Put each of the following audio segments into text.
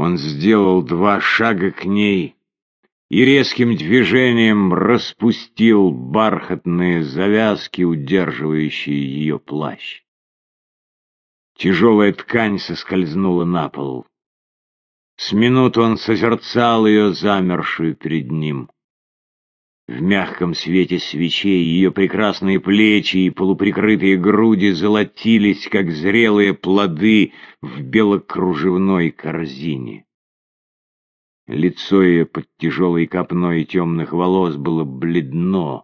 Он сделал два шага к ней и резким движением распустил бархатные завязки, удерживающие ее плащ. Тяжелая ткань соскользнула на пол. С минуту он созерцал ее, замершую перед ним. В мягком свете свечей ее прекрасные плечи и полуприкрытые груди золотились, как зрелые плоды в белокружевной корзине. Лицо ее под тяжелой копной темных волос было бледно,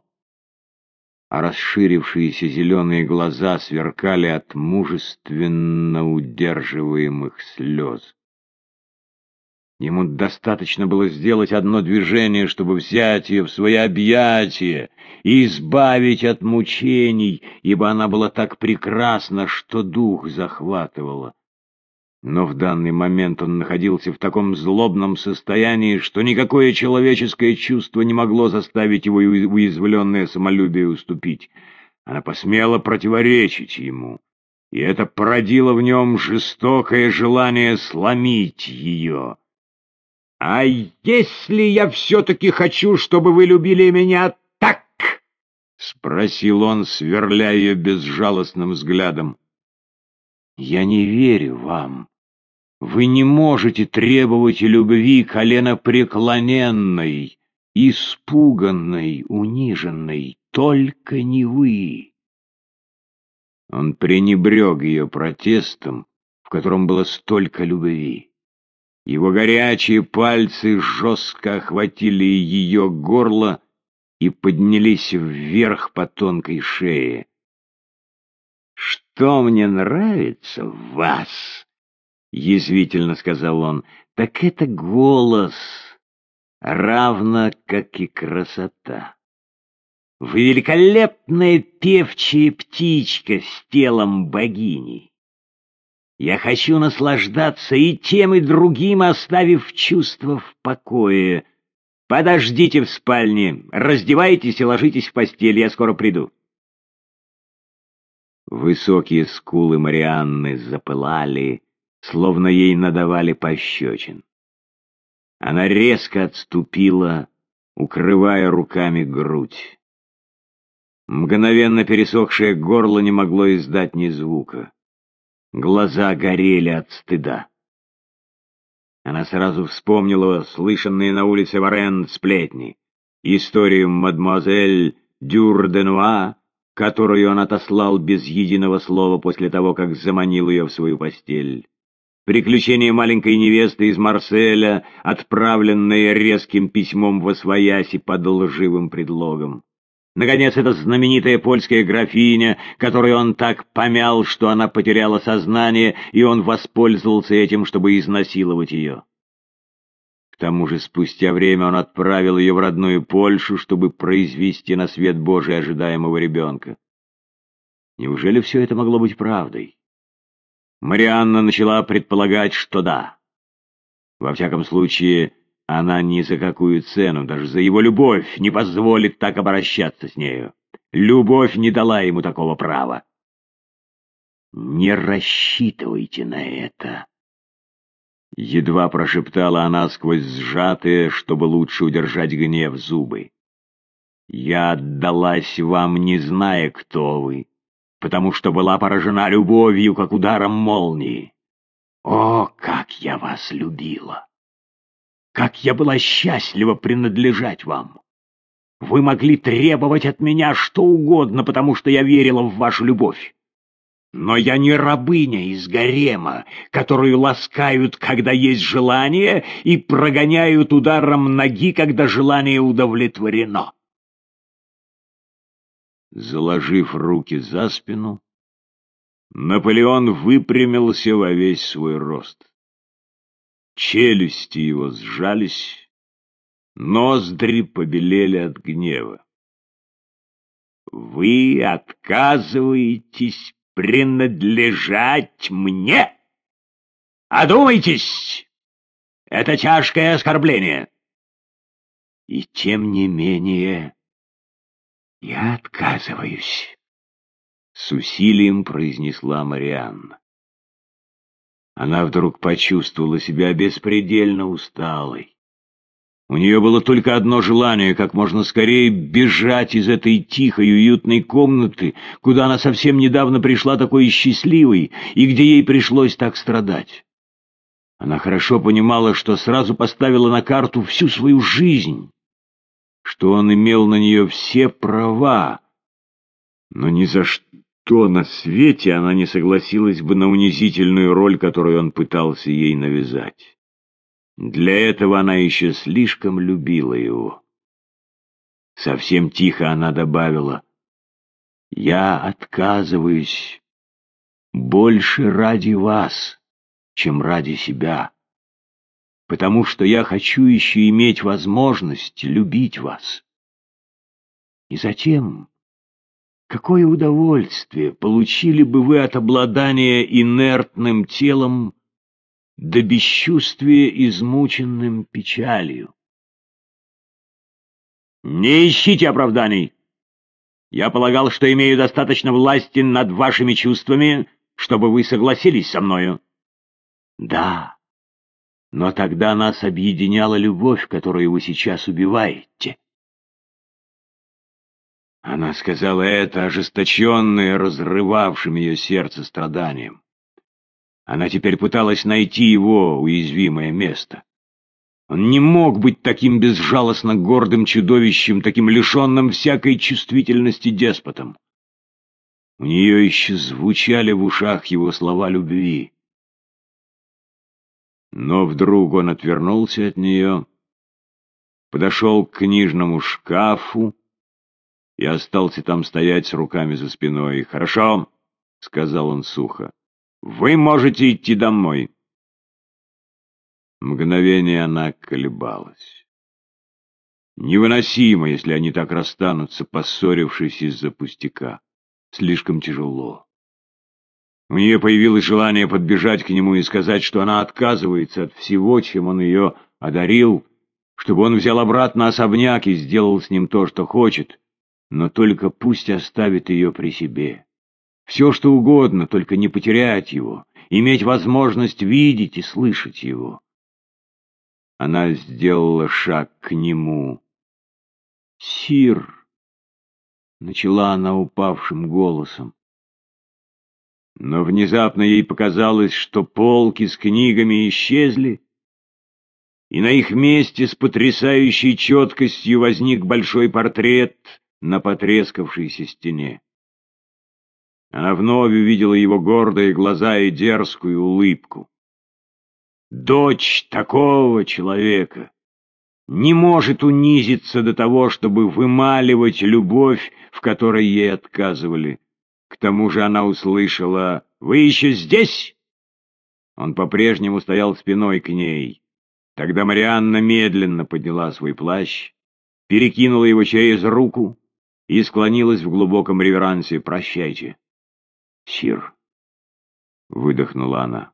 а расширившиеся зеленые глаза сверкали от мужественно удерживаемых слез. Ему достаточно было сделать одно движение, чтобы взять ее в свои объятия и избавить от мучений, ибо она была так прекрасна, что дух захватывала. Но в данный момент он находился в таком злобном состоянии, что никакое человеческое чувство не могло заставить его уязвленное самолюбие уступить. Она посмела противоречить ему, и это породило в нем жестокое желание сломить ее. «А если я все-таки хочу, чтобы вы любили меня так?» — спросил он, сверля ее безжалостным взглядом. «Я не верю вам. Вы не можете требовать любви коленопреклоненной, испуганной, униженной, только не вы». Он пренебрег ее протестом, в котором было столько любви. Его горячие пальцы жестко охватили ее горло и поднялись вверх по тонкой шее. «Что мне нравится в вас?» — язвительно сказал он. «Так это голос, равно как и красота. Вы великолепная певчая птичка с телом богини. Я хочу наслаждаться и тем, и другим, оставив чувство в покое. Подождите в спальне, раздевайтесь и ложитесь в постель, я скоро приду. Высокие скулы Марианны запылали, словно ей надавали пощечин. Она резко отступила, укрывая руками грудь. Мгновенно пересохшее горло не могло издать ни звука. Глаза горели от стыда. Она сразу вспомнила слышанные на улице Варен сплетни, историю мадемуазель Дюрденуа, которую он отослал без единого слова после того, как заманил ее в свою постель. Приключения маленькой невесты из Марселя, отправленные резким письмом во свояси под лживым предлогом. Наконец, эта знаменитая польская графиня, которую он так помял, что она потеряла сознание, и он воспользовался этим, чтобы изнасиловать ее. К тому же спустя время он отправил ее в родную Польшу, чтобы произвести на свет Божий ожидаемого ребенка. Неужели все это могло быть правдой? Марианна начала предполагать, что да. Во всяком случае, она ни за какую цену, даже за его любовь, не позволит так обращаться с нею. Любовь не дала ему такого права. «Не рассчитывайте на это!» Едва прошептала она сквозь сжатые, чтобы лучше удержать гнев зубы. «Я отдалась вам, не зная, кто вы, потому что была поражена любовью, как ударом молнии. О, как я вас любила!» Как я была счастлива принадлежать вам! Вы могли требовать от меня что угодно, потому что я верила в вашу любовь. Но я не рабыня из гарема, которую ласкают, когда есть желание, и прогоняют ударом ноги, когда желание удовлетворено. Заложив руки за спину, Наполеон выпрямился во весь свой рост. Челюсти его сжались, ноздри побелели от гнева. «Вы отказываетесь принадлежать мне? Одумайтесь! Это тяжкое оскорбление!» «И тем не менее я отказываюсь», — с усилием произнесла Марианна. Она вдруг почувствовала себя беспредельно усталой. У нее было только одно желание — как можно скорее бежать из этой тихой, уютной комнаты, куда она совсем недавно пришла такой счастливой и где ей пришлось так страдать. Она хорошо понимала, что сразу поставила на карту всю свою жизнь, что он имел на нее все права, но ни за что никто на свете она не согласилась бы на унизительную роль, которую он пытался ей навязать. Для этого она еще слишком любила его. Совсем тихо она добавила, «Я отказываюсь больше ради вас, чем ради себя, потому что я хочу еще иметь возможность любить вас». И затем Какое удовольствие получили бы вы от обладания инертным телом до бесчувствия измученным печалью? Не ищите оправданий. Я полагал, что имею достаточно власти над вашими чувствами, чтобы вы согласились со мною. Да, но тогда нас объединяла любовь, которую вы сейчас убиваете. Она сказала это, ожесточенная, разрывавшим ее сердце страданием. Она теперь пыталась найти его уязвимое место. Он не мог быть таким безжалостно гордым чудовищем, таким лишенным всякой чувствительности деспотом. У нее еще звучали в ушах его слова любви. Но вдруг он отвернулся от нее, подошел к книжному шкафу, и остался там стоять с руками за спиной. «Хорошо», — сказал он сухо, — «вы можете идти домой». Мгновение она колебалась. Невыносимо, если они так расстанутся, поссорившись из-за пустяка. Слишком тяжело. У нее появилось желание подбежать к нему и сказать, что она отказывается от всего, чем он ее одарил, чтобы он взял обратно особняк и сделал с ним то, что хочет но только пусть оставит ее при себе. Все, что угодно, только не потерять его, иметь возможность видеть и слышать его. Она сделала шаг к нему. «Сир!» — начала она упавшим голосом. Но внезапно ей показалось, что полки с книгами исчезли, и на их месте с потрясающей четкостью возник большой портрет — на потрескавшейся стене. Она вновь увидела его гордые глаза и дерзкую улыбку. Дочь такого человека не может унизиться до того, чтобы вымаливать любовь, в которой ей отказывали. К тому же она услышала «Вы еще здесь?» Он по-прежнему стоял спиной к ней. Тогда Марианна медленно подняла свой плащ, перекинула его через руку, и склонилась в глубоком реверансе «Прощайте». «Сир», — выдохнула она.